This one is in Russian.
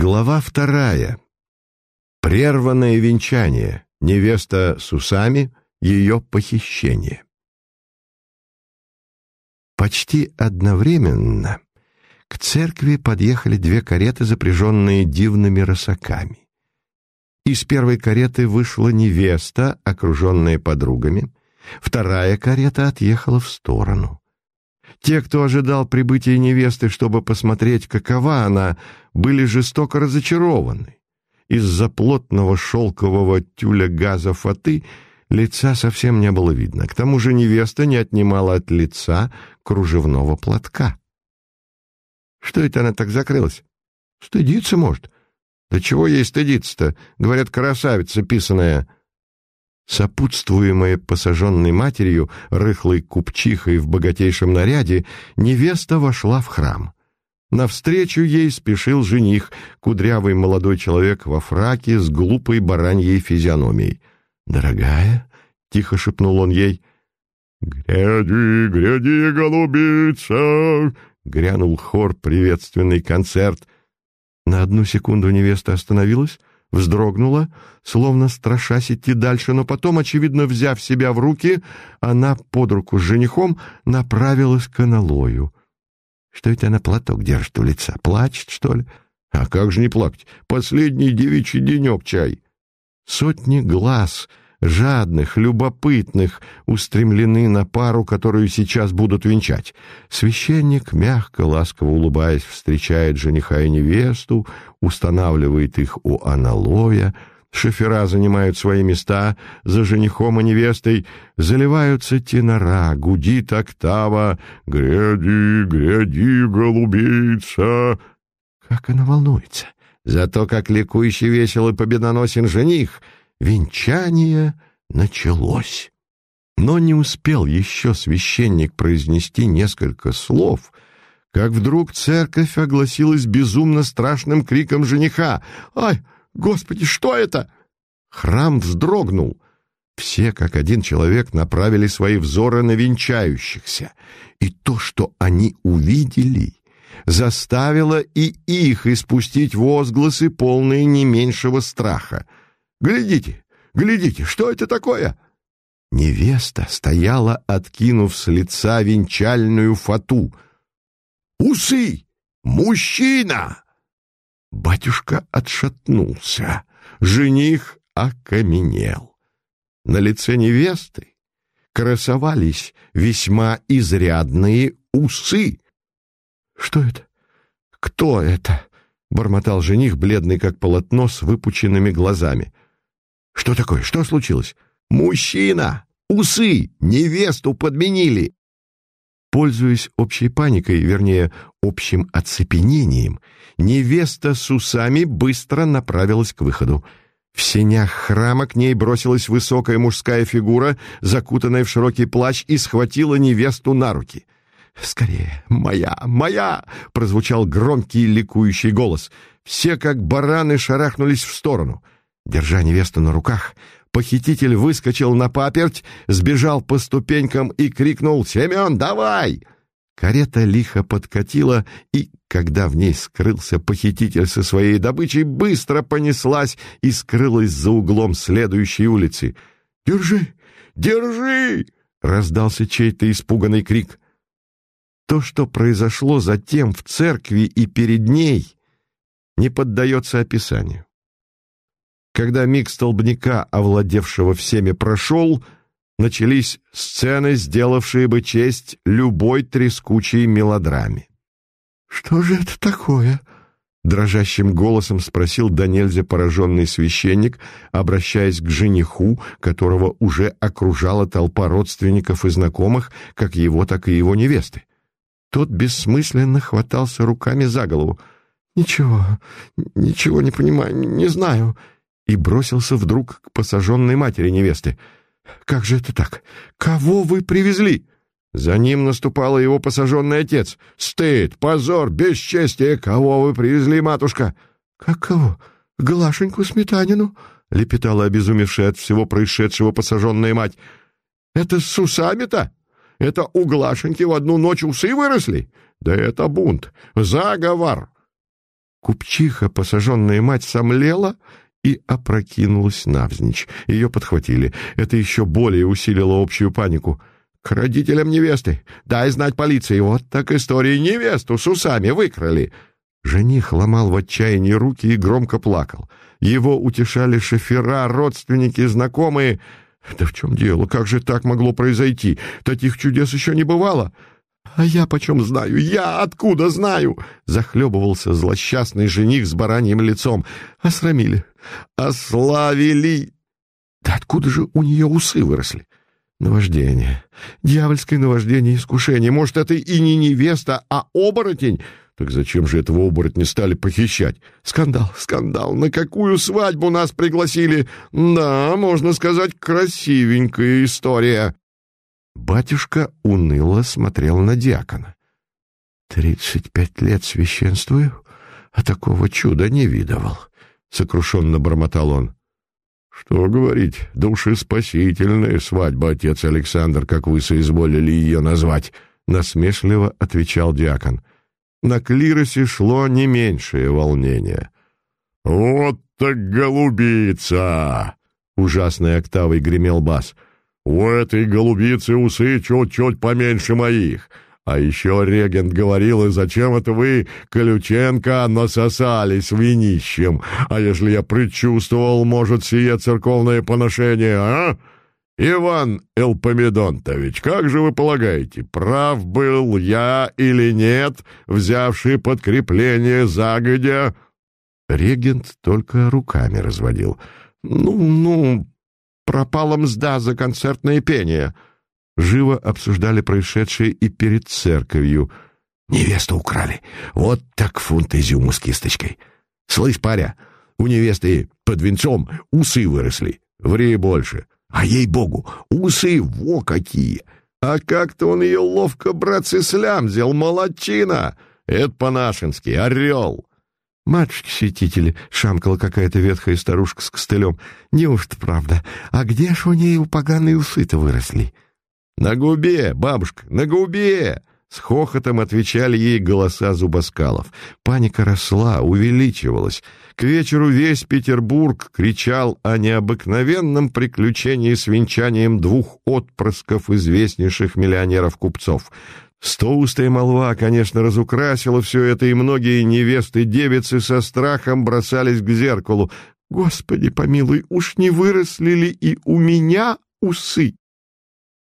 Глава вторая. Прерванное венчание. Невеста с усами. Ее похищение. Почти одновременно к церкви подъехали две кареты, запряженные дивными росаками. Из первой кареты вышла невеста, окруженная подругами. Вторая карета отъехала в сторону. Те, кто ожидал прибытия невесты, чтобы посмотреть, какова она, были жестоко разочарованы. Из-за плотного шелкового тюля газа фаты лица совсем не было видно. К тому же невеста не отнимала от лица кружевного платка. Что это она так закрылась? Стыдиться может. Да чего ей стыдиться-то? Говорят, красавица писаная. Сопутствуемая посаженной матерью, рыхлой купчихой в богатейшем наряде, невеста вошла в храм. Навстречу ей спешил жених, кудрявый молодой человек во фраке с глупой бараньей физиономией. «Дорогая?» — тихо шепнул он ей. «Гряди, гряди, голубица!» — грянул хор приветственный концерт. На одну секунду невеста остановилась, вздрогнула, словно страшась идти дальше, но потом, очевидно, взяв себя в руки, она под руку с женихом направилась к аналою. Что это она платок держит у лица? Плачет, что ли? А как же не плакать? Последний девичий денек чай. Сотни глаз, жадных, любопытных, устремлены на пару, которую сейчас будут венчать. Священник, мягко, ласково улыбаясь, встречает жениха и невесту, устанавливает их у аналоя, шофера занимают свои места, за женихом и невестой заливаются тенора, гудит октава «Гряди, гряди, голубица!» Как она волнуется! Зато как ликующий весел и победоносен жених, венчание началось. Но не успел еще священник произнести несколько слов — как вдруг церковь огласилась безумно страшным криком жениха. «Ай, Господи, что это?» Храм вздрогнул. Все, как один человек, направили свои взоры на венчающихся. И то, что они увидели, заставило и их испустить возгласы, полные не меньшего страха. «Глядите, глядите, что это такое?» Невеста стояла, откинув с лица венчальную фату — Усы! Мужчина!» Батюшка отшатнулся. Жених окаменел. На лице невесты красовались весьма изрядные усы. «Что это? Кто это?» — бормотал жених, бледный как полотно, с выпученными глазами. «Что такое? Что случилось?» «Мужчина! Усы! Невесту подменили!» Пользуясь общей паникой, вернее, общим оцепенением, невеста с усами быстро направилась к выходу. В сенях храма к ней бросилась высокая мужская фигура, закутанная в широкий плащ, и схватила невесту на руки. «Скорее! Моя! Моя!» — прозвучал громкий ликующий голос. Все, как бараны, шарахнулись в сторону. Держа невесту на руках, Похититель выскочил на паперть, сбежал по ступенькам и крикнул «Семен, давай!». Карета лихо подкатила, и, когда в ней скрылся похититель со своей добычей, быстро понеслась и скрылась за углом следующей улицы. «Держи! Держи!» — раздался чей-то испуганный крик. То, что произошло затем в церкви и перед ней, не поддается описанию. Когда миг столбняка, овладевшего всеми, прошел, начались сцены, сделавшие бы честь любой трескучей мелодраме. «Что же это такое?» — дрожащим голосом спросил до пораженный священник, обращаясь к жениху, которого уже окружала толпа родственников и знакомых, как его, так и его невесты. Тот бессмысленно хватался руками за голову. «Ничего, ничего не понимаю, не знаю», и бросился вдруг к посаженной матери невесты. «Как же это так? Кого вы привезли?» За ним наступал его посаженный отец. «Стыд, позор, бесчестие! Кого вы привезли, матушка?» «Как кого? Глашеньку Сметанину?» — лепетала обезумевшая от всего происшедшего посаженная мать. «Это с усами-то? Это у Глашеньки в одну ночь усы выросли? Да это бунт, заговор!» Купчиха, посаженная мать, сомлела и опрокинулась навзничь. Ее подхватили. Это еще более усилило общую панику. «К родителям невесты! Дай знать полиции! Вот так история! Невесту с усами выкрали!» Жених ломал в отчаянии руки и громко плакал. Его утешали шофера, родственники, знакомые. «Да в чем дело? Как же так могло произойти? Таких чудес еще не бывало!» «А я почем знаю? Я откуда знаю?» Захлебывался злосчастный жених с бараньим лицом. «Осрамили! Ославили!» «Да откуда же у нее усы выросли?» «Наваждение! Дьявольское наваждение искушение! Может, это и не невеста, а оборотень?» Так зачем же этого оборотня стали похищать? Скандал, скандал. На какую свадьбу нас пригласили? Да, можно сказать, красивенькая история. Батюшка уныло смотрел на диакона. «Тридцать пять лет священствую, а такого чуда не видывал», — сокрушенно бормотал он. «Что говорить, душеспасительная свадьба, отец Александр, как вы соизволили ее назвать», — насмешливо отвечал диакон. На клиросе шло не меньшее волнение. «Вот так голубица!» — ужасной октавой гремел бас — у этой голубицы усы чуть-чуть поменьше моих. А еще регент говорил, и зачем это вы, Колюченко, насосались винищем? А если я предчувствовал, может, сие церковное поношение, а? Иван Элпомедонтович, как же вы полагаете, прав был я или нет, взявший подкрепление загодя?» Регент только руками разводил. «Ну, ну, Пропала мзда за концертное пение. Живо обсуждали происшедшее и перед церковью. Невесту украли. Вот так фунт изюму с кисточкой. Слышь, паря, у невесты под венцом усы выросли. Ври больше. А ей-богу, усы во какие! А как-то он ее ловко, братцы, слямзил, молодчина! Это по-нашенски, орел! «Матушки-святители!» — шамкала какая-то ветхая старушка с костылем. «Неужто правда? А где ж у ней у поганые усы-то выросли?» «На губе, бабушка, на губе!» С хохотом отвечали ей голоса зубоскалов. Паника росла, увеличивалась. К вечеру весь Петербург кричал о необыкновенном приключении с венчанием двух отпрысков известнейших миллионеров-купцов — Стоустая молва, конечно, разукрасила все это, и многие невесты-девицы со страхом бросались к зеркалу. «Господи помилуй, уж не выросли ли и у меня усы?»